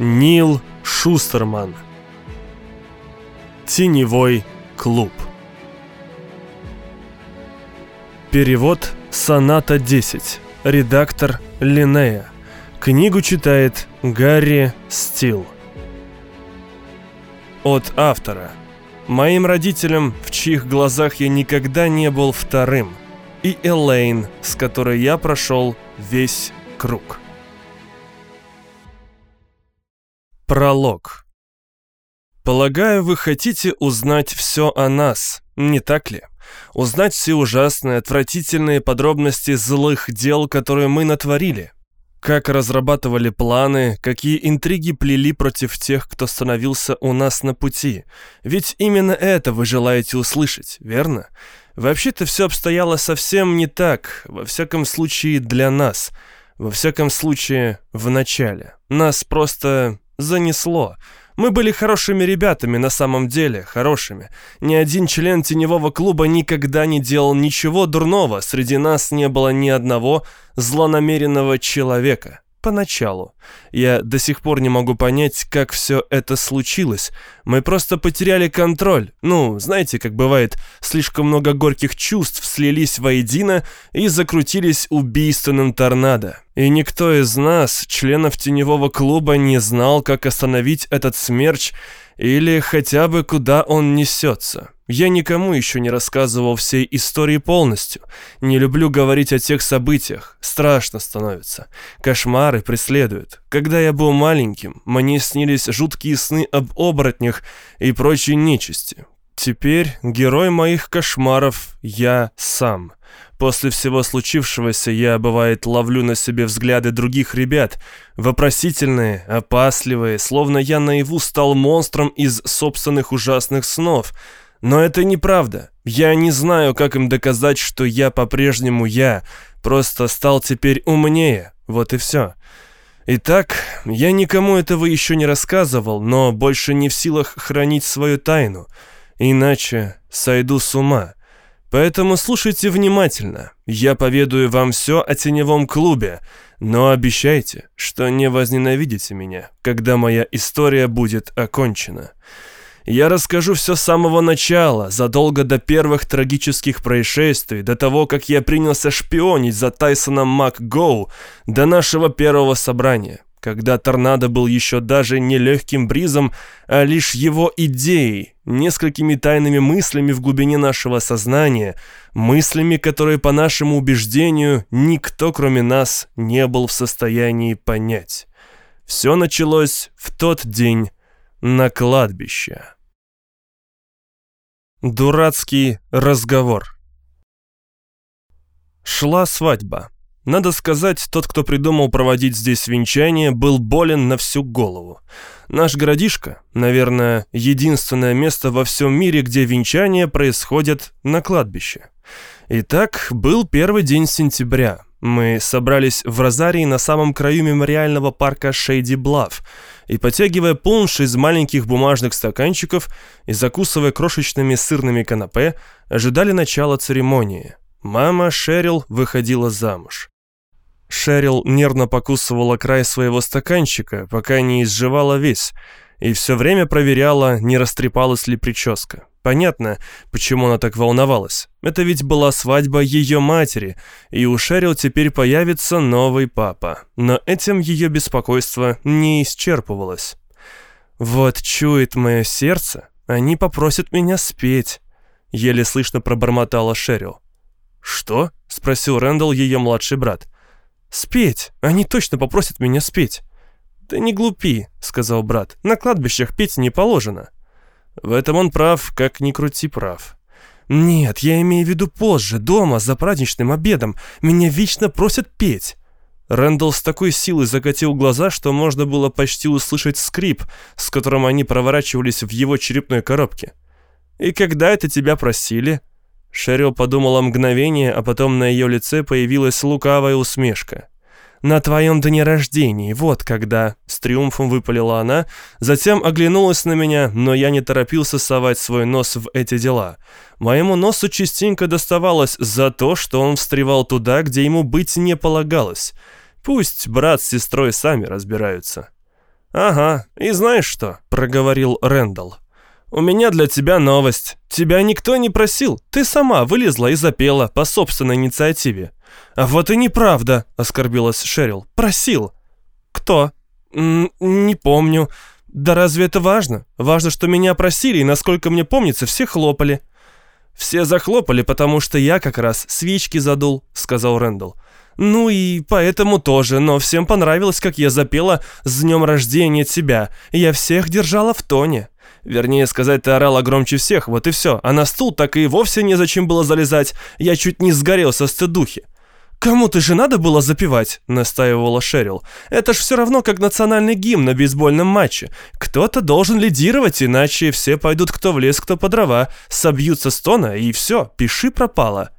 Нил Шустерман. Теневой клуб. Перевод Соната 10 Редактор Линнея Книгу читает Гарри Стил. От автора. Моим родителям, в чьих глазах я никогда не был вторым И Элейн, с которой я прошел весь круг Пролог. Полагаю, вы хотите узнать все о нас, не так ли? Узнать все ужасные, отвратительные подробности злых дел, которые мы натворили. Как разрабатывали планы, какие интриги плели против тех, кто становился у нас на пути. Ведь именно это вы желаете услышать, верно? Вообще-то все обстояло совсем не так, во всяком случае для нас. Во всяком случае, в начале. Нас просто занесло. Мы были хорошими ребятами на самом деле, хорошими. Ни один член теневого клуба никогда не делал ничего дурного, среди нас не было ни одного злонамеренного человека. Поначалу. Я до сих пор не могу понять, как все это случилось. Мы просто потеряли контроль. Ну, знаете, как бывает, слишком много горьких чувств слились воедино и закрутились убийственным торнадо. И никто из нас, членов теневого клуба, не знал, как остановить этот смерч или хотя бы куда он несется. Я никому еще не рассказывал всей истории полностью. Не люблю говорить о тех событиях. Страшно становится. Кошмары преследуют. Когда я был маленьким, мне снились жуткие сны об оборотнях и прочей нечисти. Теперь герой моих кошмаров я сам. После всего случившегося я, бывает, ловлю на себе взгляды других ребят, вопросительные, опасливые, словно я наяву стал монстром из собственных ужасных снов — но это неправда. Я не знаю, как им доказать, что я по-прежнему я, просто стал теперь умнее, вот и все. Итак, я никому этого еще не рассказывал, но больше не в силах хранить свою тайну, иначе сойду с ума. Поэтому слушайте внимательно. Я поведаю вам все о теневом клубе, но обещайте, что не возненавидите меня, когда моя история будет окончена. Я расскажу все с самого начала, задолго до первых трагических происшествий, до того, как я принялся шпионить за Тайсоном МакГоу, до нашего первого собрания, когда торнадо был еще даже не легким бризом, а лишь его идеей, несколькими тайными мыслями в глубине нашего сознания, мыслями, которые, по нашему убеждению, никто, кроме нас, не был в состоянии понять. Все началось в тот день на кладбище. Дурацкий разговор. Шла свадьба. Надо сказать, тот, кто придумал проводить здесь венчание, был болен на всю голову. Наш городишко, наверное, единственное место во всем мире, где венчания происходят на кладбище. Итак, был первый день сентября. Мы собрались в Розарии на самом краю мемориального парка Шейди Блав – и, потягивая пунш из маленьких бумажных стаканчиков и закусывая крошечными сырными канапе, ожидали начала церемонии. Мама Шерил выходила замуж. Шерил нервно покусывала край своего стаканчика, пока не изживала весь, и все время проверяла, не растрепалась ли прическа. Понятно, почему она так волновалась. Это ведь была свадьба ее матери, и у Шерил теперь появится новый папа. Но этим ее беспокойство не исчерпывалось. «Вот чует мое сердце, они попросят меня спеть», — еле слышно пробормотала Шерил. «Что?» — спросил Рэндалл ее младший брат. «Спеть! Они точно попросят меня спеть!» «Да не глупи», — сказал брат, — «на кладбищах петь не положено». В этом он прав, как ни крути прав. «Нет, я имею в виду позже, дома, за праздничным обедом. Меня вечно просят петь». Рэндалл с такой силой закатил глаза, что можно было почти услышать скрип, с которым они проворачивались в его черепной коробке. «И когда это тебя просили?» Шерил подумала мгновение, а потом на ее лице появилась лукавая усмешка на твоем дне рождения, вот когда!» С триумфом выпалила она, затем оглянулась на меня, но я не торопился совать свой нос в эти дела. Моему носу частенько доставалось за то, что он встревал туда, где ему быть не полагалось. Пусть брат с сестрой сами разбираются. «Ага, и знаешь что?» — проговорил Рэндалл. «У меня для тебя новость. Тебя никто не просил. Ты сама вылезла и запела по собственной инициативе». «А вот и неправда», — оскорбилась Шерил. «Просил». «Кто?» Н «Не помню. Да разве это важно? Важно, что меня просили, и, насколько мне помнится, все хлопали». «Все захлопали, потому что я как раз свечки задул», — сказал Рэндалл. «Ну и поэтому тоже, но всем понравилось, как я запела «С днем рождения тебя». Я всех держала в тоне». Вернее сказать, ты орала громче всех, вот и все. А на стул так и вовсе незачем было залезать. Я чуть не сгорел со стыдухи. «Кому-то же надо было запевать», — настаивала Шерил. «Это ж все равно, как национальный гимн на бейсбольном матче. Кто-то должен лидировать, иначе все пойдут кто в лес, кто по дрова, собьются с тона, и все, пиши пропало».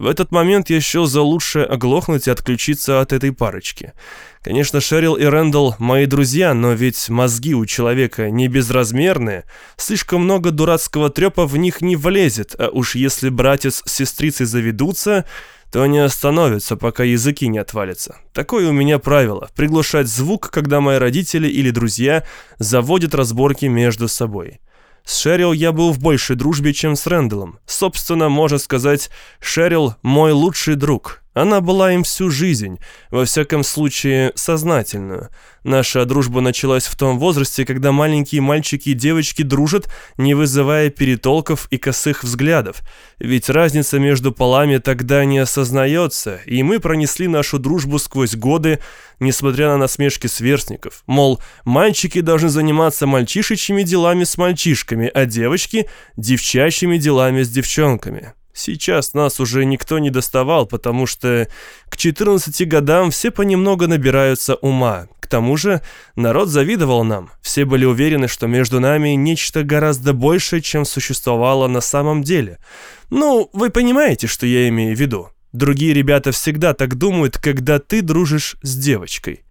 В этот момент я счел за лучшее оглохнуть и отключиться от этой парочки. Конечно, Шерил и Рэндалл мои друзья, но ведь мозги у человека не безразмерные. Слишком много дурацкого трепа в них не влезет, а уж если братец с сестрицей заведутся, то не остановятся, пока языки не отвалятся. Такое у меня правило – приглушать звук, когда мои родители или друзья заводят разборки между собой. С Шерил я был в большей дружбе, чем с Рэндаллом. Собственно, можно сказать, Шерил – мой лучший друг. Она была им всю жизнь, во всяком случае, сознательную. Наша дружба началась в том возрасте, когда маленькие мальчики и девочки дружат, не вызывая перетолков и косых взглядов. Ведь разница между полами тогда не осознается, и мы пронесли нашу дружбу сквозь годы, несмотря на насмешки сверстников. Мол, мальчики должны заниматься мальчишечьими делами с мальчишками, а девочки – девчачьими делами с девчонками. Сейчас нас уже никто не доставал, потому что к 14 годам все понемногу набираются ума. К тому же народ завидовал нам. Все были уверены, что между нами нечто гораздо большее, чем существовало на самом деле. Ну, вы понимаете, что я имею в виду. Другие ребята всегда так думают, когда ты дружишь с девочкой.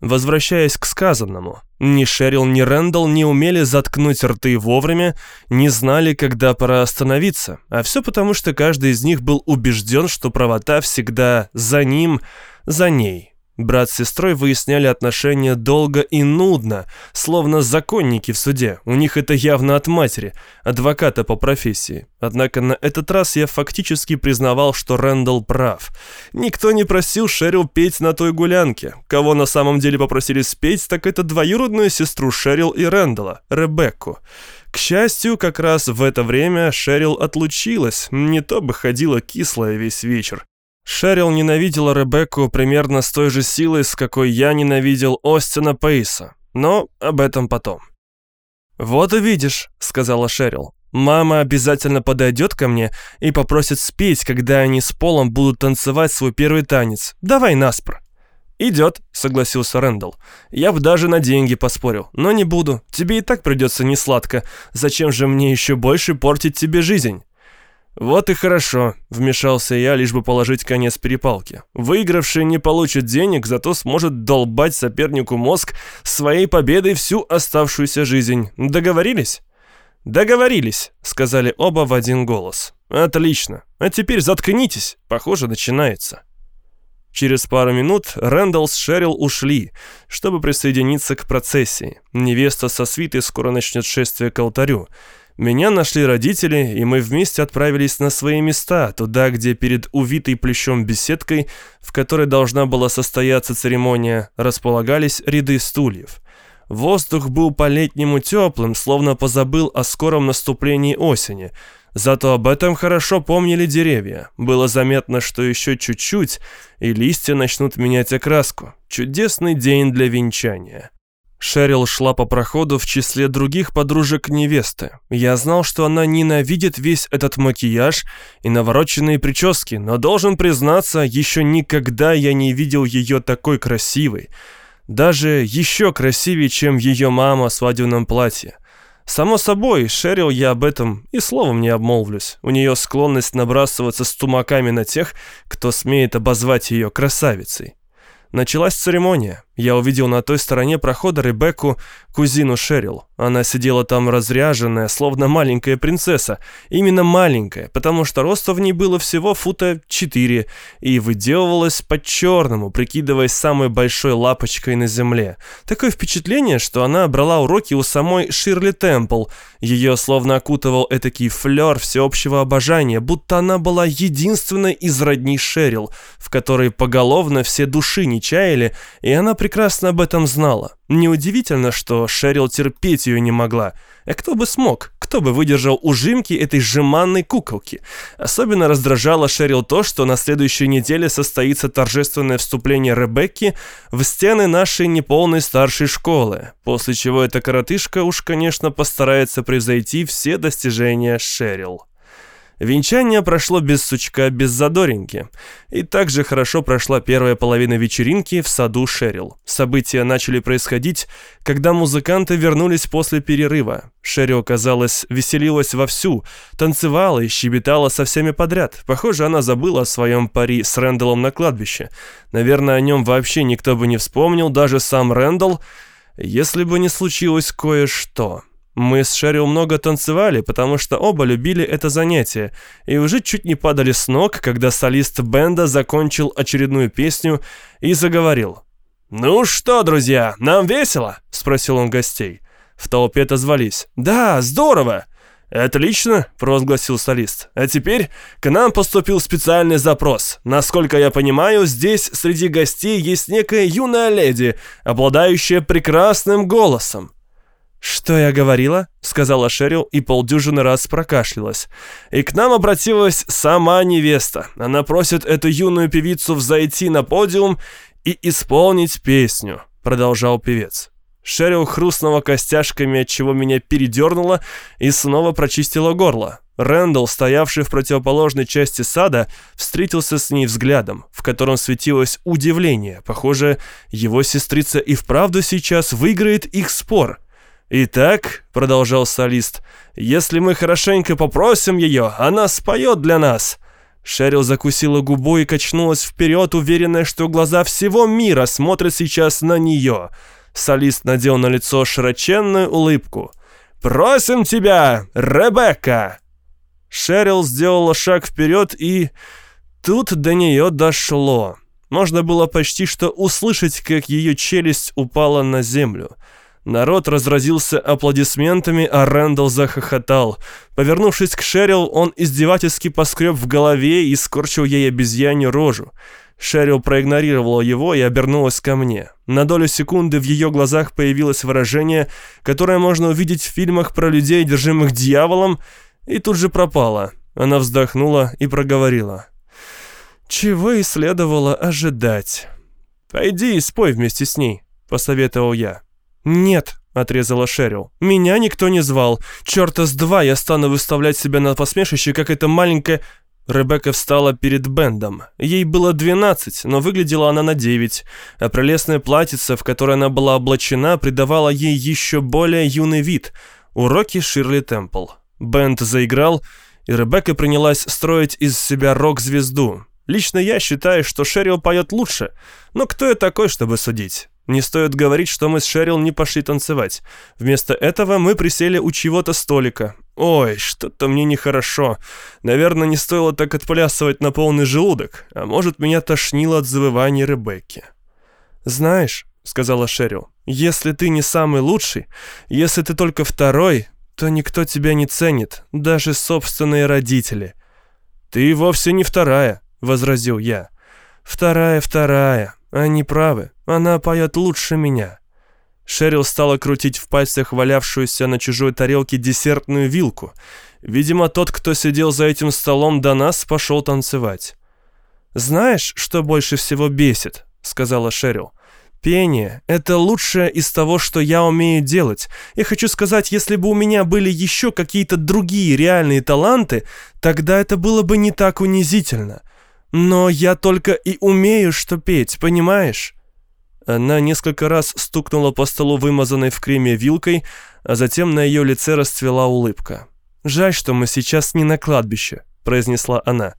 Возвращаясь к сказанному, ни Шерил, ни Рэндалл не умели заткнуть рты вовремя, не знали, когда пора остановиться, а все потому, что каждый из них был убежден, что правота всегда за ним, за ней. Брат с сестрой выясняли отношения долго и нудно, словно законники в суде. У них это явно от матери, адвоката по профессии. Однако на этот раз я фактически признавал, что Рэндалл прав. Никто не просил Шерил петь на той гулянке. Кого на самом деле попросили спеть, так это двоюродную сестру Шерил и Рэндалла, Ребекку. К счастью, как раз в это время Шерил отлучилась, не то бы ходила кислая весь вечер. Шерил ненавидела Ребекку примерно с той же силой, с какой я ненавидел Остина Пейса, но об этом потом. «Вот и видишь», — сказала Шерил. «Мама обязательно подойдет ко мне и попросит спеть, когда они с Полом будут танцевать свой первый танец. Давай наспор». «Идет», — согласился Рэндалл. «Я бы даже на деньги поспорил, но не буду. Тебе и так придется несладко. Зачем же мне еще больше портить тебе жизнь?» «Вот и хорошо», — вмешался я, лишь бы положить конец перепалке. «Выигравший не получит денег, зато сможет долбать сопернику мозг своей победой всю оставшуюся жизнь. Договорились?» «Договорились», — сказали оба в один голос. «Отлично. А теперь заткнитесь. Похоже, начинается». Через пару минут Рэндалл с Шерил ушли, чтобы присоединиться к процессии. Невеста со свитой скоро начнет шествие к алтарю. Меня нашли родители, и мы вместе отправились на свои места, туда, где перед увитой плещом беседкой, в которой должна была состояться церемония, располагались ряды стульев. Воздух был по-летнему теплым, словно позабыл о скором наступлении осени. Зато об этом хорошо помнили деревья. Было заметно, что еще чуть-чуть, и листья начнут менять окраску. Чудесный день для венчания. Шерил шла по проходу в числе других подружек невесты. Я знал, что она ненавидит весь этот макияж и навороченные прически, но должен признаться, еще никогда я не видел ее такой красивой. Даже еще красивее, чем ее мама в свадебном платье. Само собой, Шерил я об этом и словом не обмолвлюсь. У нее склонность набрасываться с тумаками на тех, кто смеет обозвать ее красавицей. Началась церемония. Я увидел на той стороне прохода Ребекку, кузину Шерил. Она сидела там разряженная, словно маленькая принцесса. Именно маленькая, потому что роста в ней было всего фута четыре, и выделывалась по-черному, прикидываясь самой большой лапочкой на земле. Такое впечатление, что она брала уроки у самой Ширли Темпл. Ее словно окутывал этакий флер всеобщего обожания, будто она была единственной из родней Шерил, в которой поголовно все души не чаяли, и она прекрасно об этом знала. Неудивительно, что Шерил терпеть ее не могла. А кто бы смог? Кто бы выдержал ужимки этой жеманной куколки? Особенно раздражало Шерил то, что на следующей неделе состоится торжественное вступление Ребекки в стены нашей неполной старшей школы, после чего эта коротышка уж, конечно, постарается превзойти все достижения Шерил. Венчание прошло без сучка, без задоринки. И также хорошо прошла первая половина вечеринки в саду Шерил. События начали происходить, когда музыканты вернулись после перерыва. Шерил, казалось, веселилась вовсю, танцевала и щебетала со всеми подряд. Похоже, она забыла о своем пари с Рэндаллом на кладбище. Наверное, о нем вообще никто бы не вспомнил, даже сам Рэндалл, если бы не случилось кое-что. Мы с Шерил много танцевали, потому что оба любили это занятие, и уже чуть не падали с ног, когда солист бенда закончил очередную песню и заговорил. «Ну что, друзья, нам весело?» — спросил он гостей. В толпе отозвались. «Да, здорово!» «Отлично», — провозгласил солист. «А теперь к нам поступил специальный запрос. Насколько я понимаю, здесь среди гостей есть некая юная леди, обладающая прекрасным голосом. «Что я говорила?» — сказала Шерил и полдюжины раз прокашлялась. «И к нам обратилась сама невеста. Она просит эту юную певицу взойти на подиум и исполнить песню», — продолжал певец. Шерил хрустнула костяшками, от чего меня передернуло, и снова прочистила горло. Рэндалл, стоявший в противоположной части сада, встретился с ней взглядом, в котором светилось удивление. Похоже, его сестрица и вправду сейчас выиграет их спор — «Итак», — продолжал солист, — «если мы хорошенько попросим ее, она споет для нас». Шерил закусила губу и качнулась вперед, уверенная, что глаза всего мира смотрят сейчас на нее. Солист надел на лицо широченную улыбку. «Просим тебя, Ребекка!» Шерил сделала шаг вперед и... Тут до нее дошло. Можно было почти что услышать, как ее челюсть упала на землю. Народ разразился аплодисментами, а Рэндалл захохотал. Повернувшись к Шерил, он издевательски поскреб в голове и скорчил ей обезьянью рожу. Шерил проигнорировала его и обернулась ко мне. На долю секунды в ее глазах появилось выражение, которое можно увидеть в фильмах про людей, держимых дьяволом, и тут же пропало. Она вздохнула и проговорила. «Чего и следовало ожидать?» «Пойди и спой вместе с ней», — посоветовал я. «Нет», — отрезала Шерил. «Меня никто не звал. Чёрта с два я стану выставлять себя на посмешище, как эта маленькая...» Ребекка встала перед Бендом. Ей было 12, но выглядела она на 9, а прелестное платьице, в которое она была облачена, придавало ей еще более юный вид. Уроки Ширли Темпл. Бенд заиграл, и Ребекка принялась строить из себя рок-звезду. Лично я считаю, что Шерил поет лучше, но кто я такой, чтобы судить? Не стоит говорить, что мы с Шерил не пошли танцевать. Вместо этого мы присели у чего-то столика. Ой, что-то мне нехорошо. Наверное, не стоило так отплясывать на полный желудок. А может, меня тошнило от завывания Ребекки. «Знаешь», — сказала Шерил, — «если ты не самый лучший, если ты только второй, то никто тебя не ценит, даже собственные родители». «Ты вовсе не вторая», — возразил я. «Вторая, вторая. Они правы. Она поет лучше меня». Шерил стала крутить в пальцах валявшуюся на чужой тарелке десертную вилку. Видимо, тот, кто сидел за этим столом до нас, пошел танцевать. «Знаешь, что больше всего бесит?» — сказала Шерил. «Пение — это лучшее из того, что я умею делать. Я хочу сказать, если бы у меня были еще какие-то другие реальные таланты, тогда это было бы не так унизительно. Но я только и умею что петь, понимаешь?» Она несколько раз стукнула по столу вымазанной в креме вилкой, а затем на ее лице расцвела улыбка. «Жаль, что мы сейчас не на кладбище», — произнесла она.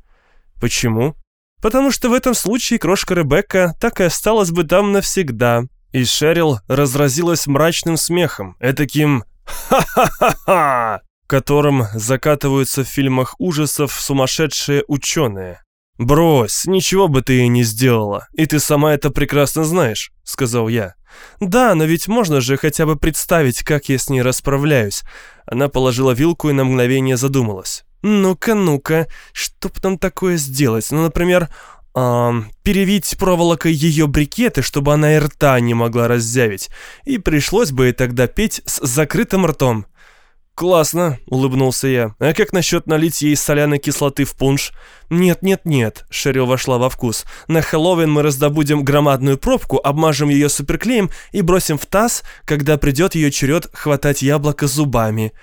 «Почему?» потому что в этом случае крошка Ребекка так и осталась бы там навсегда». И Шерил разразилась мрачным смехом, этаким «ха-ха-ха-ха», которым закатываются в фильмах ужасов сумасшедшие ученые. «Брось, ничего бы ты и не сделала, и ты сама это прекрасно знаешь», — сказал я. «Да, но ведь можно же хотя бы представить, как я с ней расправляюсь». Она положила вилку и на мгновение задумалась. «Ну-ка, ну-ка, что бы там такое сделать? Ну, например, эм, перевить проволокой ее брикеты, чтобы она и рта не могла раззявить. И пришлось бы ей тогда петь с закрытым ртом. «Классно», — улыбнулся я. «А как насчет налить ей соляной кислоты в пунш?» «Нет-нет-нет», — Шерил вошла во вкус. «На Хэллоуин мы раздобудем громадную пробку, обмажем ее суперклеем и бросим в таз, когда придет ее черед хватать яблоко зубами».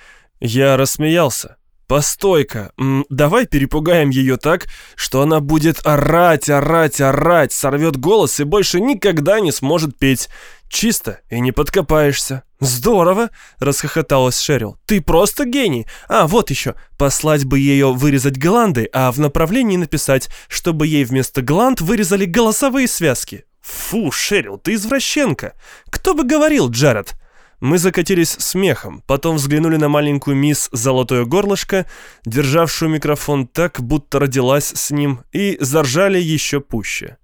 Я рассмеялся. «Постой-ка, давай перепугаем ее так, что она будет орать, орать, орать, сорвет голос и больше никогда не сможет петь. Чисто и не подкопаешься». «Здорово!» — расхохоталась Шерил. «Ты просто гений! А, вот еще, послать бы ее вырезать гланды, а в направлении написать, чтобы ей вместо гланд вырезали голосовые связки». «Фу, Шерил, ты извращенка! Кто бы говорил, Джаред?» Мы закатились смехом, потом взглянули на маленькую мисс Золотое Горлышко, державшую микрофон так, будто родилась с ним, и заржали еще пуще.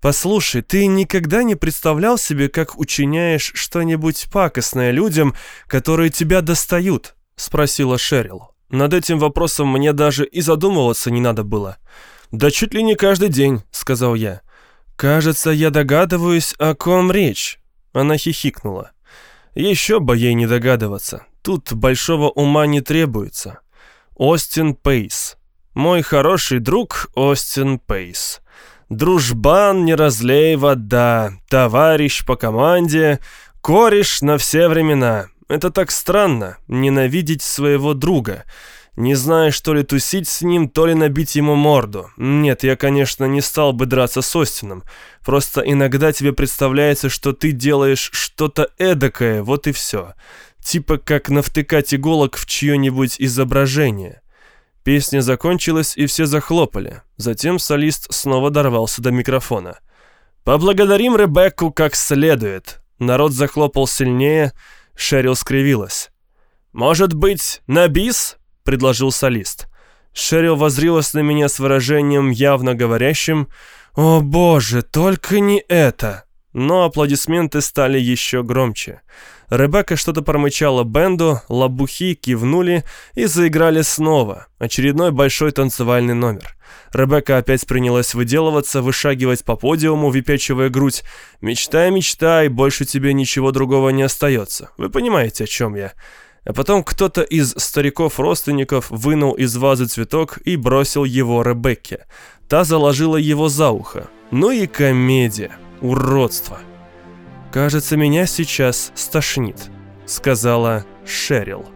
«Послушай, ты никогда не представлял себе, как учиняешь что-нибудь пакостное людям, которые тебя достают?» — спросила Шерил. Над этим вопросом мне даже и задумываться не надо было. «Да чуть ли не каждый день», — сказал я. «Кажется, я догадываюсь, о ком речь». Она хихикнула. Еще бы ей не догадываться. Тут большого ума не требуется. Остин Пейс. Мой хороший друг Остин Пейс. Дружбан, не разлей вода, товарищ по команде, кореш на все времена. Это так странно, ненавидеть своего друга. Не знаешь, то ли тусить с ним, то ли набить ему морду. Нет, я, конечно, не стал бы драться с Остином. Просто иногда тебе представляется, что ты делаешь что-то эдакое, вот и все. Типа как навтыкать иголок в чье-нибудь изображение. Песня закончилась, и все захлопали. Затем солист снова дорвался до микрофона. «Поблагодарим Ребекку как следует». Народ захлопал сильнее, Шерил скривилась. «Может быть, на бис?» — предложил солист. Шерил возрилась на меня с выражением явно говорящим «О боже, только не это!» Но аплодисменты стали еще громче. Ребекка что-то промычала Бенду, лабухи кивнули и заиграли снова. Очередной большой танцевальный номер. Ребекка опять принялась выделываться, вышагивать по подиуму, выпячивая грудь. «Мечтай, мечтай, больше тебе ничего другого не остается. Вы понимаете, о чем я?» А потом кто-то из стариков-родственников вынул из вазы цветок и бросил его Ребекке. Та заложила его за ухо. Ну и комедия. Уродство. «Кажется, меня сейчас стошнит», — сказала Шерил.